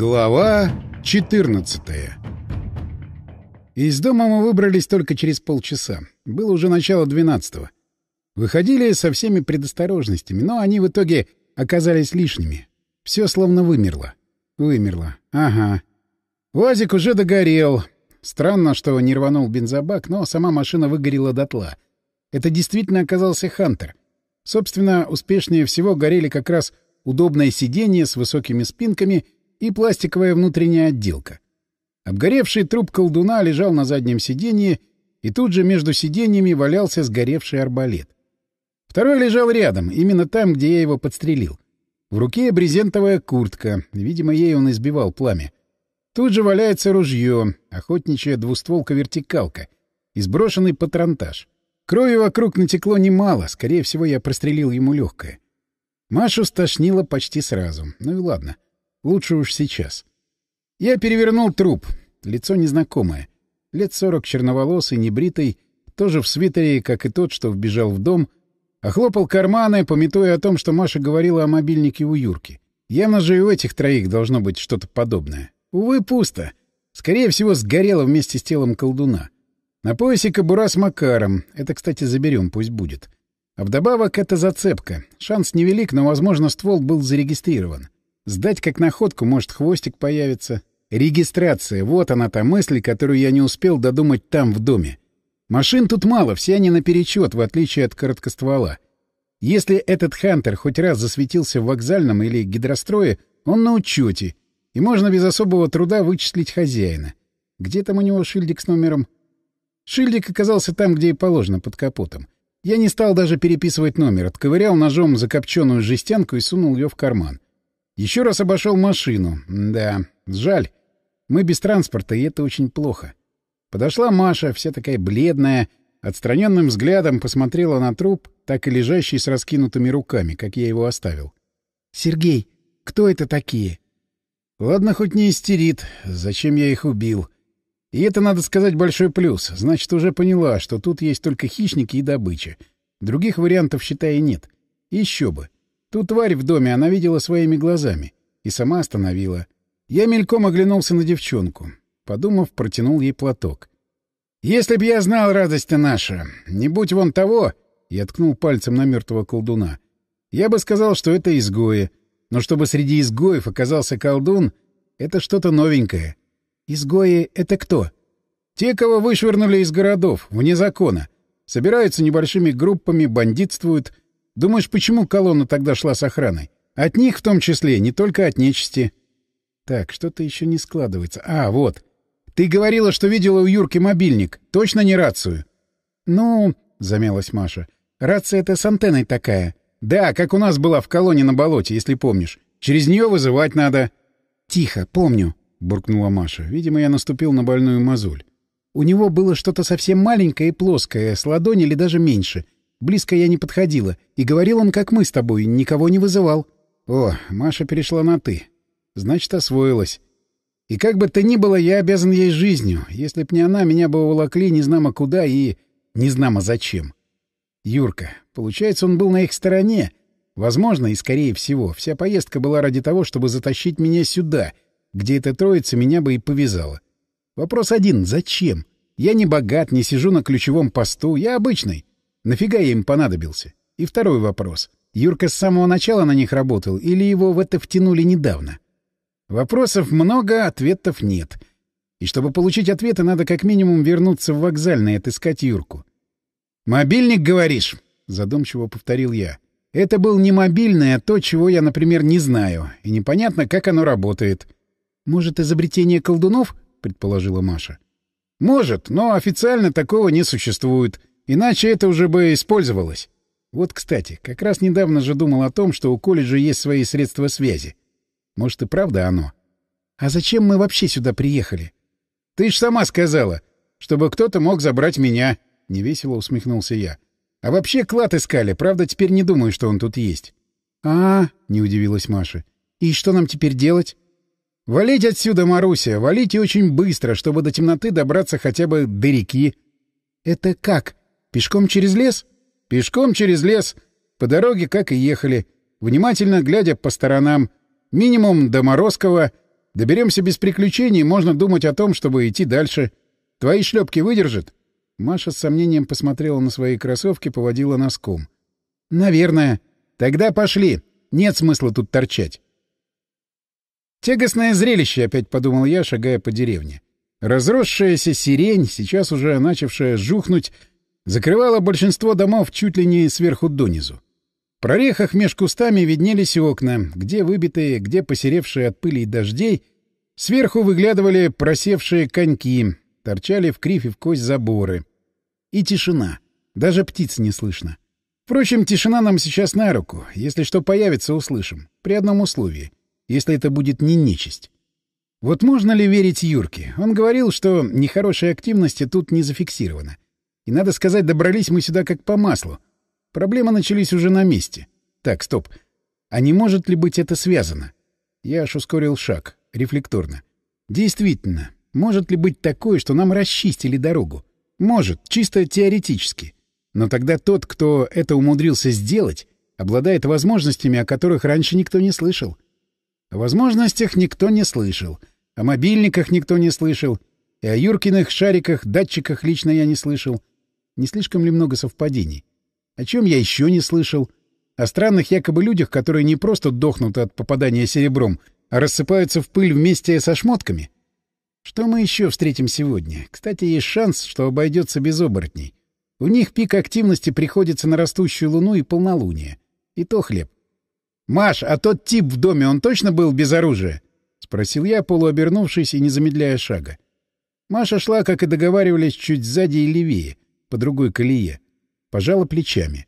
Глава 14 Из дома мы выбрались только через полчаса. Было уже начало двенадцатого. Выходили со всеми предосторожностями, но они в итоге оказались лишними. Все словно вымерло. Вымерло. Ага. УАЗик уже догорел. Странно, что не рванул бензобак, но сама машина выгорела дотла. Это действительно оказался «Хантер». Собственно, успешнее всего горели как раз удобное сиденье с высокими спинками — и пластиковая внутренняя отделка. Обгоревший труп колдуна лежал на заднем сиденье, и тут же между сиденьями валялся сгоревший арбалет. Второй лежал рядом, именно там, где я его подстрелил. В руке брезентовая куртка, видимо, ей он избивал пламя. Тут же валяется ружье, охотничья двустволка-вертикалка и сброшенный патронтаж. Крови вокруг натекло немало, скорее всего, я прострелил ему легкое. Машу стошнило почти сразу. Ну и ладно. — Лучше уж сейчас. Я перевернул труп. Лицо незнакомое. Лет сорок черноволосый, небритый, тоже в свитере, как и тот, что вбежал в дом, охлопал карманы, пометуя о том, что Маша говорила о мобильнике у Юрки. Явно же и у этих троих должно быть что-то подобное. Увы, пусто. Скорее всего, сгорело вместе с телом колдуна. На поясе кобура с Макаром. Это, кстати, заберем, пусть будет. А вдобавок это зацепка. Шанс невелик, но, возможно, ствол был зарегистрирован. Сдать как находку, может, хвостик появится. Регистрация — вот она та мысль, которую я не успел додумать там, в доме. Машин тут мало, все они наперечет, в отличие от короткоствола. Если этот «Хантер» хоть раз засветился в вокзальном или гидрострое, он на учете, и можно без особого труда вычислить хозяина. Где там у него шильдик с номером? Шильдик оказался там, где и положено, под капотом. Я не стал даже переписывать номер, отковырял ножом закопченную жестянку и сунул ее в карман. Еще раз обошел машину. Да, жаль. Мы без транспорта, и это очень плохо. Подошла Маша, вся такая бледная, отстраненным взглядом посмотрела на труп, так и лежащий с раскинутыми руками, как я его оставил. — Сергей, кто это такие? — Ладно, хоть не истерит. Зачем я их убил? И это, надо сказать, большой плюс. Значит, уже поняла, что тут есть только хищники и добыча. Других вариантов, считай, нет. Еще бы. Ту тварь в доме она видела своими глазами. И сама остановила. Я мельком оглянулся на девчонку. Подумав, протянул ей платок. «Если б я знал, радость наша, не будь вон того...» Я ткнул пальцем на мертвого колдуна. «Я бы сказал, что это изгои. Но чтобы среди изгоев оказался колдун, это что-то новенькое. Изгои — это кто?» «Те, кого вышвырнули из городов, вне закона. Собираются небольшими группами, бандитствуют, Думаешь, почему колонна тогда шла с охраной? От них в том числе, не только от нечисти. Так, что-то еще не складывается. А, вот. Ты говорила, что видела у Юрки мобильник. Точно не рацию? Ну, замялась Маша. Рация это с антенной такая. Да, как у нас была в колонне на болоте, если помнишь. Через нее вызывать надо. Тихо, помню, буркнула Маша. Видимо, я наступил на больную мозоль. У него было что-то совсем маленькое и плоское, с ладони или даже меньше — Близко я не подходила, и говорил он, как мы с тобой, никого не вызывал. О, Маша перешла на «ты». Значит, освоилась. И как бы то ни было, я обязан ей жизнью. Если б не она, меня бы уволокли незнамо куда и незнамо зачем. Юрка. Получается, он был на их стороне. Возможно, и скорее всего, вся поездка была ради того, чтобы затащить меня сюда, где эта троица меня бы и повязала. Вопрос один — зачем? Я не богат, не сижу на ключевом посту, я обычный. Нафига я им понадобился? И второй вопрос. Юрка с самого начала на них работал или его в это втянули недавно? Вопросов много, ответов нет. И чтобы получить ответы, надо как минимум вернуться в вокзальный и отыскать Юрку. «Мобильник, говоришь?» — задумчиво повторил я. «Это был не мобильный, а то, чего я, например, не знаю, и непонятно, как оно работает». «Может, изобретение колдунов?» — предположила Маша. «Может, но официально такого не существует». Иначе это уже бы использовалось. Вот, кстати, как раз недавно же думал о том, что у колледжа есть свои средства связи. Может, и правда оно. А зачем мы вообще сюда приехали? Ты ж сама сказала, чтобы кто-то мог забрать меня. Невесело усмехнулся я. А вообще клад искали, правда, теперь не думаю, что он тут есть. А, -а, -а не удивилась Маша. И что нам теперь делать? Валить отсюда, Маруся, валите очень быстро, чтобы до темноты добраться хотя бы до реки. Это как? Пешком через лес? Пешком через лес. По дороге, как и ехали. Внимательно глядя по сторонам. Минимум до Морозкова. Доберемся без приключений, можно думать о том, чтобы идти дальше. Твои шлепки выдержат?» Маша с сомнением посмотрела на свои кроссовки, поводила носком. «Наверное. Тогда пошли. Нет смысла тут торчать». Тягостное зрелище, опять подумал я, шагая по деревне. Разросшаяся сирень, сейчас уже начавшая жухнуть, закрывала большинство домов чуть ли не сверху донизу. В прорехах меж кустами виднелись окна, где выбитые, где посеревшие от пыли и дождей, сверху выглядывали просевшие коньки, торчали в кривь и в кость заборы. И тишина. Даже птиц не слышно. Впрочем, тишина нам сейчас на руку. Если что появится, услышим. При одном условии. Если это будет не нечисть. Вот можно ли верить Юрке? Он говорил, что нехорошей активности тут не зафиксировано. И, надо сказать, добрались мы сюда как по маслу. Проблемы начались уже на месте. Так, стоп. А не может ли быть это связано? Я аж ускорил шаг, рефлекторно. Действительно, может ли быть такое, что нам расчистили дорогу? Может, чисто теоретически. Но тогда тот, кто это умудрился сделать, обладает возможностями, о которых раньше никто не слышал. О возможностях никто не слышал. О мобильниках никто не слышал. И о Юркиных шариках, датчиках лично я не слышал. Не слишком ли много совпадений? О чем я еще не слышал? О странных якобы людях, которые не просто дохнут от попадания серебром, а рассыпаются в пыль вместе со шмотками? Что мы еще встретим сегодня? Кстати, есть шанс, что обойдется без оборотней. У них пик активности приходится на растущую луну и полнолуние. И то хлеб. «Маш, а тот тип в доме, он точно был без оружия?» — спросил я, полуобернувшись и не замедляя шага. Маша шла, как и договаривались, чуть сзади и левее, по другой колее. Пожала плечами.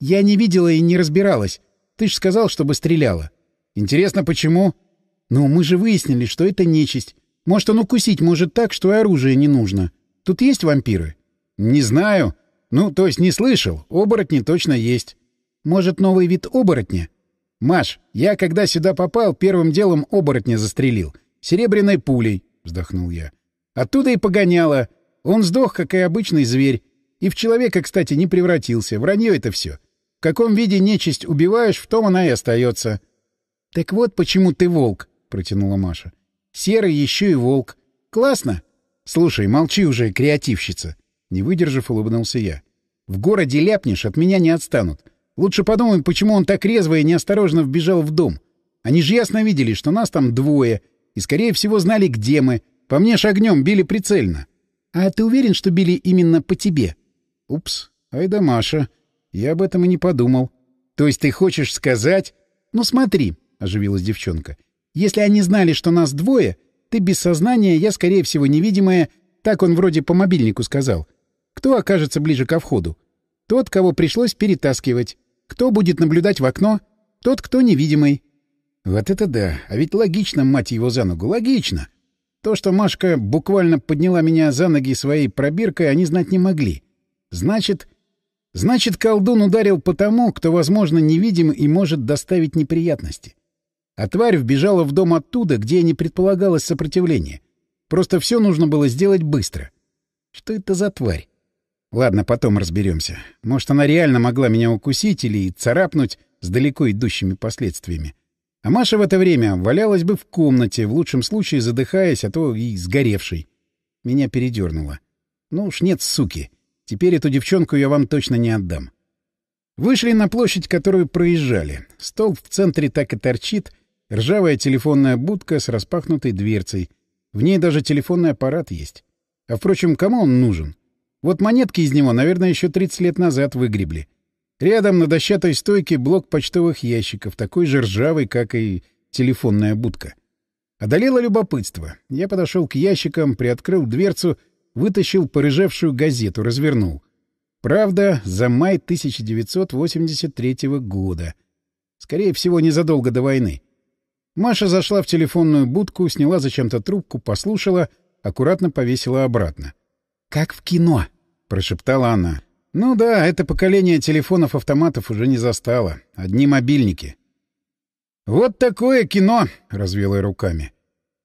«Я не видела и не разбиралась. Ты ж сказал, чтобы стреляла. Интересно, почему?» «Ну, мы же выяснили, что это нечисть. Может, он укусить может так, что и оружие не нужно. Тут есть вампиры?» «Не знаю. Ну, то есть не слышал. Оборотни точно есть». «Может, новый вид оборотня?» «Маш, я, когда сюда попал, первым делом оборотня застрелил. Серебряной пулей», — вздохнул я. «Оттуда и погоняло. Он сдох, как и обычный зверь. И в человека, кстати, не превратился. Вранье это все. В каком виде нечисть убиваешь, в том она и остается». «Так вот почему ты волк», — протянула Маша. «Серый еще и волк. Классно?» «Слушай, молчи уже, креативщица». Не выдержав, улыбнулся я. «В городе ляпнешь, от меня не отстанут. Лучше подумаем, почему он так резво и неосторожно вбежал в дом. Они же ясно видели, что нас там двое, и, скорее всего, знали, где мы. По мне ж огнем били прицельно. А ты уверен, что били именно по тебе? Упс, ай да Маша. Я об этом и не подумал. То есть ты хочешь сказать... Ну смотри, — оживилась девчонка. Если они знали, что нас двое, ты без сознания, я, скорее всего, невидимая, так он вроде по мобильнику сказал. Кто окажется ближе ко входу? Тот, кого пришлось перетаскивать. Кто будет наблюдать в окно? Тот, кто невидимый. Вот это да! А ведь логично, мать его, за ногу. Логично! То, что Машка буквально подняла меня за ноги своей пробиркой, они знать не могли. Значит... Значит, колдун ударил по тому, кто, возможно, невидим и может доставить неприятности. А тварь вбежала в дом оттуда, где не предполагалось сопротивление. Просто все нужно было сделать быстро. Что это за тварь? Ладно, потом разберемся. Может, она реально могла меня укусить или царапнуть с далеко идущими последствиями. А Маша в это время валялась бы в комнате, в лучшем случае задыхаясь, а то и сгоревшей. Меня передернуло. Ну уж нет, суки. Теперь эту девчонку я вам точно не отдам. Вышли на площадь, которую проезжали. Стол в центре так и торчит, ржавая телефонная будка с распахнутой дверцей. В ней даже телефонный аппарат есть. А, впрочем, кому он нужен? Вот монетки из него, наверное, еще 30 лет назад выгребли. Рядом на дощатой стойке блок почтовых ящиков, такой же ржавый, как и телефонная будка. Одолело любопытство. Я подошел к ящикам, приоткрыл дверцу, вытащил порыжевшую газету, развернул. Правда, за май 1983 года. Скорее всего, незадолго до войны. Маша зашла в телефонную будку, сняла зачем-то трубку, послушала, аккуратно повесила обратно. «Как в кино», — прошептала она. «Ну да, это поколение телефонов-автоматов уже не застало. Одни мобильники». «Вот такое кино!» — развел я руками.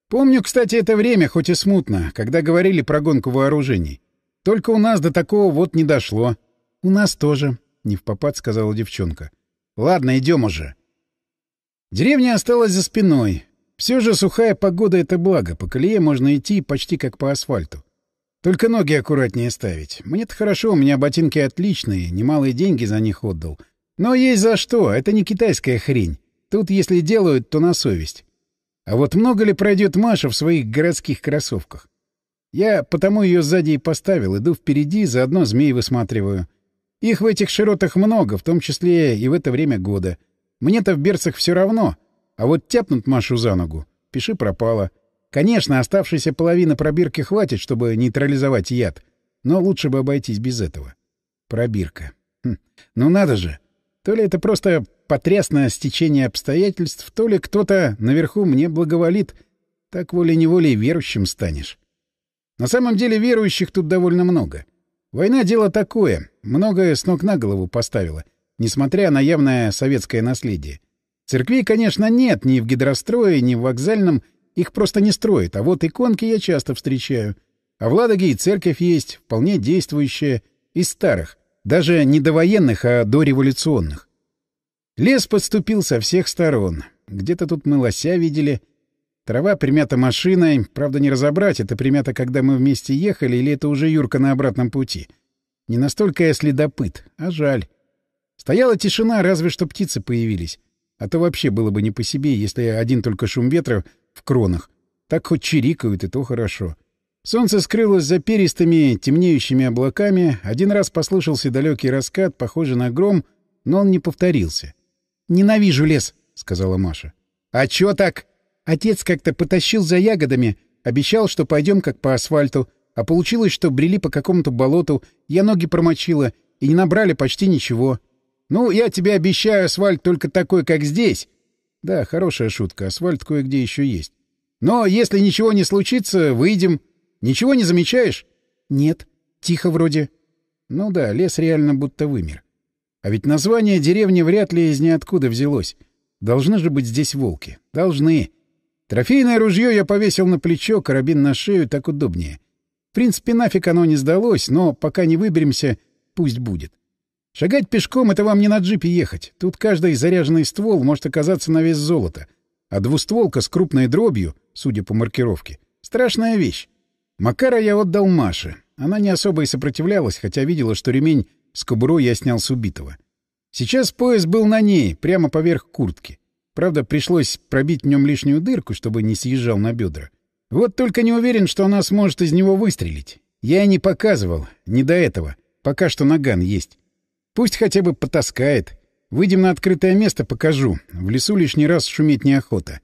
«Помню, кстати, это время, хоть и смутно, когда говорили про гонку вооружений. Только у нас до такого вот не дошло». «У нас тоже», — не в попад сказала девчонка. «Ладно, идем уже». Деревня осталась за спиной. Все же сухая погода — это благо, по колее можно идти почти как по асфальту. Только ноги аккуратнее ставить. Мне-то хорошо, у меня ботинки отличные, немалые деньги за них отдал. Но есть за что, это не китайская хрень. Тут, если делают, то на совесть. А вот много ли пройдет Маша в своих городских кроссовках? Я потому ее сзади и поставил, иду впереди, заодно змей высматриваю. Их в этих широтах много, в том числе и в это время года. Мне-то в берцах все равно, а вот тяпнут Машу за ногу. Пиши пропало. Конечно, оставшейся половины пробирки хватит, чтобы нейтрализовать яд, но лучше бы обойтись без этого. Пробирка. Хм. Ну надо же! То ли это просто потрясное стечение обстоятельств, то ли кто-то наверху мне благоволит. Так волей-неволей верующим станешь. На самом деле верующих тут довольно много. Война — дело такое, многое с ног на голову поставило, несмотря на явное советское наследие. Церквей, конечно, нет ни в гидрострое, ни в вокзальном, их просто не строят, а вот иконки я часто встречаю. А в Ладоге и церковь есть, вполне действующая, из старых, даже не довоенных, а дореволюционных. Лес подступил со всех сторон. Где-то тут мы лося видели. Трава примята машиной. Правда, не разобрать, это примята, когда мы вместе ехали, или это уже Юрка на обратном пути. Не настолько я следопыт, а жаль. Стояла тишина, разве что птицы появились. А то вообще было бы не по себе, если один только шум ветра в кронах. Так хоть чирикают, и то хорошо. Солнце скрылось за перистыми, темнеющими облаками. Один раз послышался далекий раскат, похожий на гром, но он не повторился. «Ненавижу лес», — сказала Маша. «А чё так?» Отец как-то потащил за ягодами, обещал, что пойдем как по асфальту, а получилось, что брели по какому-то болоту, я ноги промочила, и не набрали почти ничего. Ну, я тебе обещаю, асфальт только такой, как здесь. Да, хорошая шутка, асфальт кое-где еще есть. Но если ничего не случится, выйдем. Ничего не замечаешь? Нет. Тихо вроде. Ну да, лес реально будто вымер. А ведь название деревни вряд ли из ниоткуда взялось. Должны же быть здесь волки. Должны. Трофейное ружье я повесил на плечо, карабин на шею, так удобнее. В принципе, нафиг оно не сдалось, но пока не выберемся, пусть будет. Шагать пешком — это вам не на джипе ехать. Тут каждый заряженный ствол может оказаться на вес золота. А двустволка с крупной дробью, судя по маркировке, — страшная вещь. Макара я отдал Маше. Она не особо и сопротивлялась, хотя видела, что ремень с кобурой я снял с убитого. Сейчас пояс был на ней, прямо поверх куртки. Правда, пришлось пробить в нем лишнюю дырку, чтобы не съезжал на бедра. Вот только не уверен, что она сможет из него выстрелить. Я и не показывал, не до этого. Пока что наган есть. Пусть хотя бы потаскает. Выйдем на открытое место, покажу. В лесу лишний раз шуметь неохота.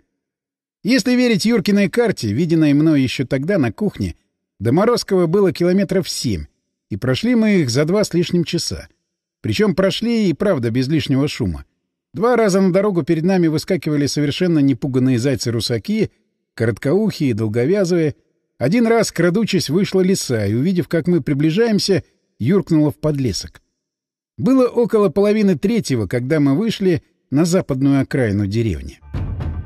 Если верить Юркиной карте, виденной мной еще тогда на кухне, до Морозкова было километров семь, и прошли мы их за два с лишним часа. Причем прошли и правда без лишнего шума. Два раза на дорогу перед нами выскакивали совершенно непуганные зайцы-русаки, короткоухие и долговязые. Один раз, крадучись, вышла лиса, и, увидев, как мы приближаемся, юркнула в подлесок. Было около половины третьего, когда мы вышли на западную окраину деревни.